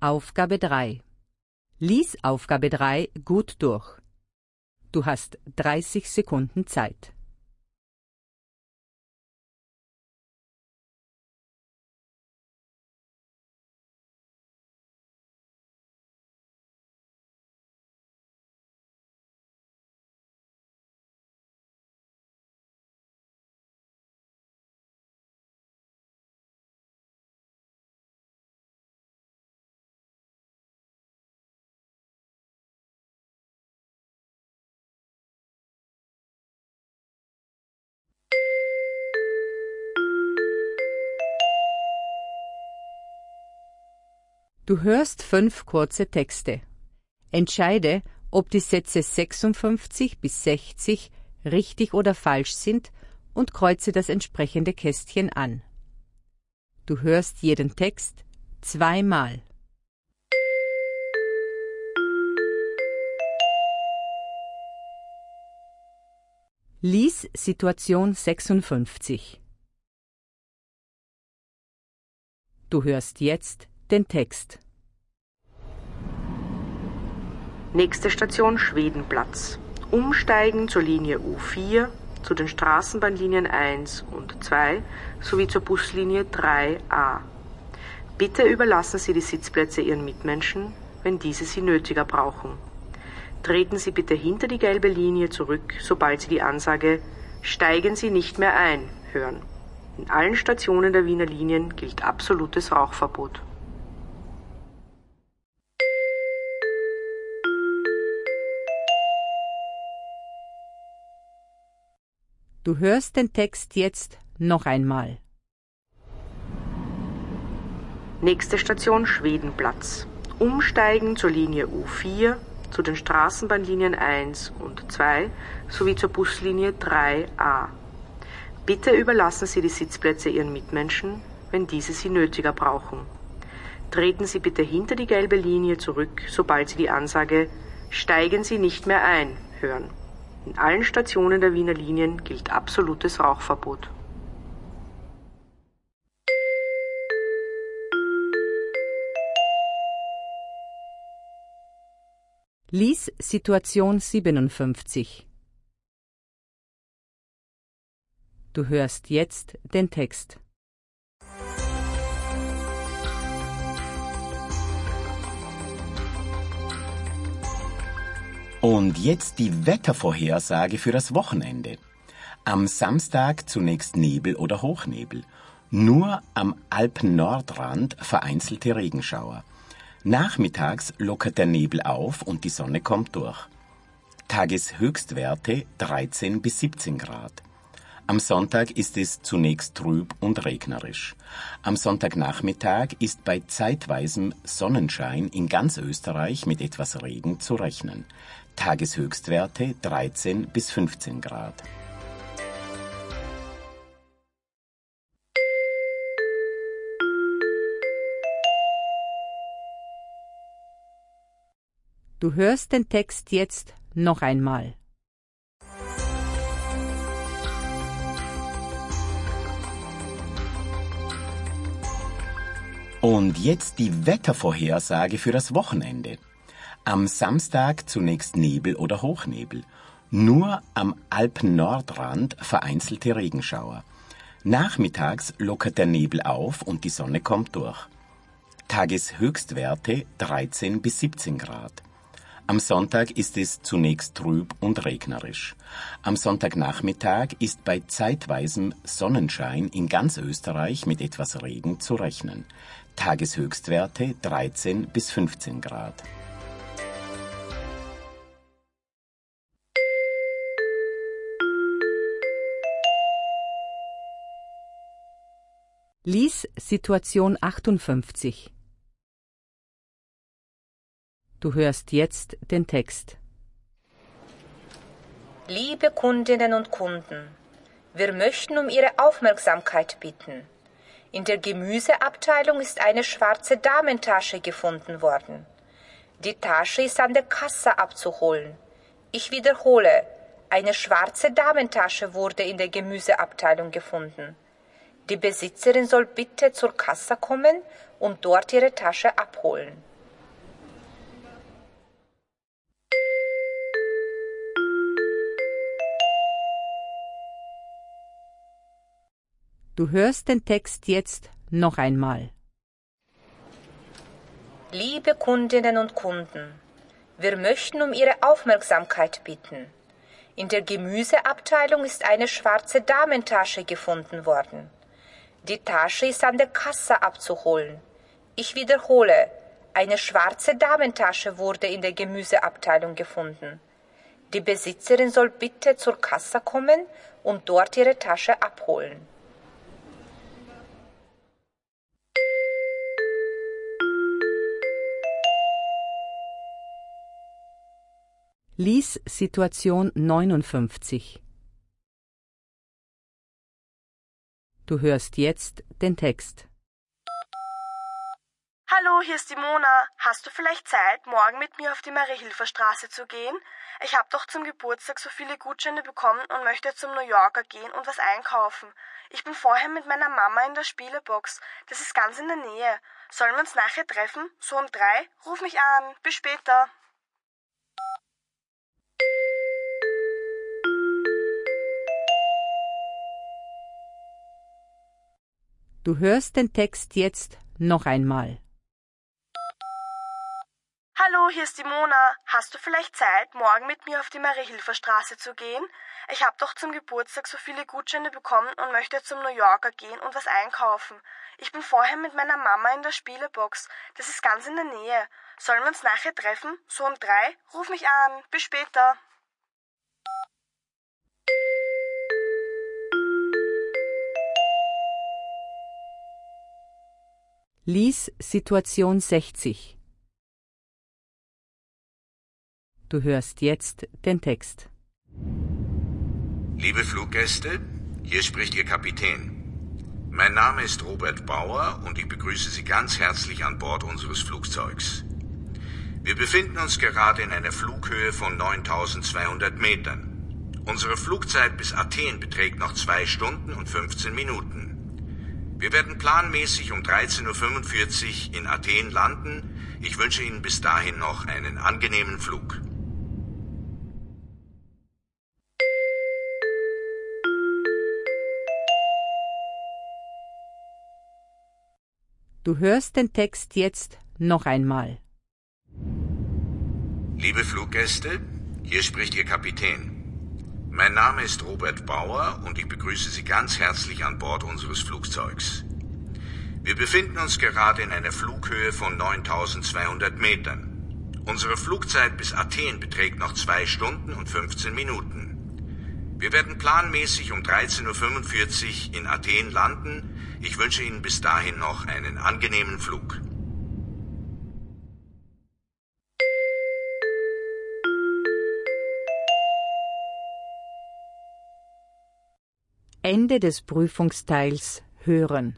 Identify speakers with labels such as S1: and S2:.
S1: Aufgabe 3. Lies Aufgabe 3 gut durch. Du hast 30 Sekunden Zeit. Du hörst fünf kurze Texte. Entscheide, ob die Sätze 56 bis 60 richtig oder falsch sind und kreuze das entsprechende Kästchen an. Du hörst jeden Text zweimal. Lies Situation 56. Du hörst jetzt den Text.
S2: Nächste Station Schwedenplatz. Umsteigen zur Linie U4, zu den Straßenbahnlinien 1 und 2 sowie zur Buslinie 3a. Bitte überlassen Sie die Sitzplätze Ihren Mitmenschen, wenn diese sie nötiger brauchen. Treten Sie bitte hinter die gelbe Linie zurück, sobald Sie die Ansage Steigen Sie nicht mehr ein hören. In allen Stationen der Wiener Linien gilt absolutes Rauchverbot.
S1: Du hörst den Text jetzt noch einmal.
S2: Nächste Station Schwedenplatz. Umsteigen zur Linie U4, zu den Straßenbahnlinien 1 und 2 sowie zur Buslinie 3a. Bitte überlassen Sie die Sitzplätze Ihren Mitmenschen, wenn diese sie nötiger brauchen. Treten Sie bitte hinter die gelbe Linie zurück, sobald Sie die Ansage Steigen Sie nicht mehr ein hören. In allen Stationen der Wiener Linien gilt absolutes Rauchverbot.
S1: Lies Situation 57. Du hörst jetzt den Text.
S3: Und jetzt die Wettervorhersage für das Wochenende. Am Samstag zunächst Nebel oder Hochnebel. Nur am Alpennordrand vereinzelte Regenschauer. Nachmittags lockert der Nebel auf und die Sonne kommt durch. Tageshöchstwerte 13 bis 17 Grad. Am Sonntag ist es zunächst trüb und regnerisch. Am Sonntagnachmittag ist bei zeitweisem Sonnenschein in ganz Österreich mit etwas Regen zu rechnen. Tageshöchstwerte 13 bis 15 Grad.
S1: Du hörst den Text jetzt noch einmal.
S3: Und jetzt die Wettervorhersage für das Wochenende. Am Samstag zunächst Nebel oder Hochnebel. Nur am Alpennordrand vereinzelte Regenschauer. Nachmittags lockert der Nebel auf und die Sonne kommt durch. Tageshöchstwerte 13 bis 17 Grad. Am Sonntag ist es zunächst trüb und regnerisch. Am Sonntagnachmittag ist bei zeitweisem Sonnenschein in ganz Österreich mit etwas Regen zu rechnen. Tageshöchstwerte 13 bis 15 Grad.
S1: Lies Situation 58. Du hörst jetzt den Text.
S4: Liebe Kundinnen und Kunden, wir möchten um Ihre Aufmerksamkeit bitten. In der Gemüseabteilung ist eine schwarze Damentasche gefunden worden. Die Tasche ist an der Kasse abzuholen. Ich wiederhole, eine schwarze Damentasche wurde in der Gemüseabteilung gefunden. Die Besitzerin soll bitte zur Kasse kommen und dort ihre Tasche abholen.
S1: Du hörst den Text jetzt noch einmal.
S4: Liebe Kundinnen und Kunden, wir möchten um Ihre Aufmerksamkeit bitten. In der Gemüseabteilung ist eine schwarze Damentasche gefunden worden. Die Tasche ist an der Kasse abzuholen. Ich wiederhole, eine schwarze Damentasche wurde in der Gemüseabteilung gefunden. Die Besitzerin soll bitte zur Kasse kommen und dort ihre Tasche abholen.
S1: Lies Situation 59. Du hörst jetzt den Text.
S5: Hallo, hier ist die Mona. Hast du vielleicht Zeit, morgen mit mir auf die Marie-Hilfer-Straße zu gehen? Ich habe doch zum Geburtstag so viele Gutscheine bekommen und möchte zum New Yorker gehen und was einkaufen. Ich bin vorher mit meiner Mama in der Spielebox. Das ist ganz in der Nähe. Sollen wir uns nachher treffen? So um drei? Ruf mich an. Bis später.
S1: Du hörst den Text jetzt noch einmal.
S5: Hallo, hier ist die Mona. Hast du vielleicht Zeit, morgen mit mir auf die Marie-Hilfer-Straße zu gehen? Ich habe doch zum Geburtstag so viele Gutscheine bekommen und möchte zum New Yorker gehen und was einkaufen. Ich bin vorher mit meiner Mama in der Spielebox. Das ist ganz in der Nähe. Sollen wir uns nachher treffen? So um drei? Ruf mich an. Bis später.
S1: Lies Situation 60. Du hörst jetzt den Text.
S6: Liebe Fluggäste, hier spricht Ihr Kapitän. Mein Name ist Robert Bauer und ich begrüße Sie ganz herzlich an Bord unseres Flugzeugs. Wir befinden uns gerade in einer Flughöhe von 9200 Metern. Unsere Flugzeit bis Athen beträgt noch zwei Stunden und 15 Minuten. Wir werden planmäßig um 13.45 Uhr in Athen landen. Ich wünsche Ihnen bis dahin noch einen angenehmen Flug.
S1: Du hörst den Text jetzt noch einmal.
S6: Liebe Fluggäste, hier spricht Ihr Kapitän. Mein Name ist Robert Bauer und ich begrüße Sie ganz herzlich an Bord unseres Flugzeugs. Wir befinden uns gerade in einer Flughöhe von 9200 Metern. Unsere Flugzeit bis Athen beträgt noch zwei Stunden und 15 Minuten. Wir werden planmäßig um 13.45 Uhr in Athen landen. Ich wünsche Ihnen bis dahin noch einen angenehmen Flug.
S1: Ende des Prüfungsteils hören.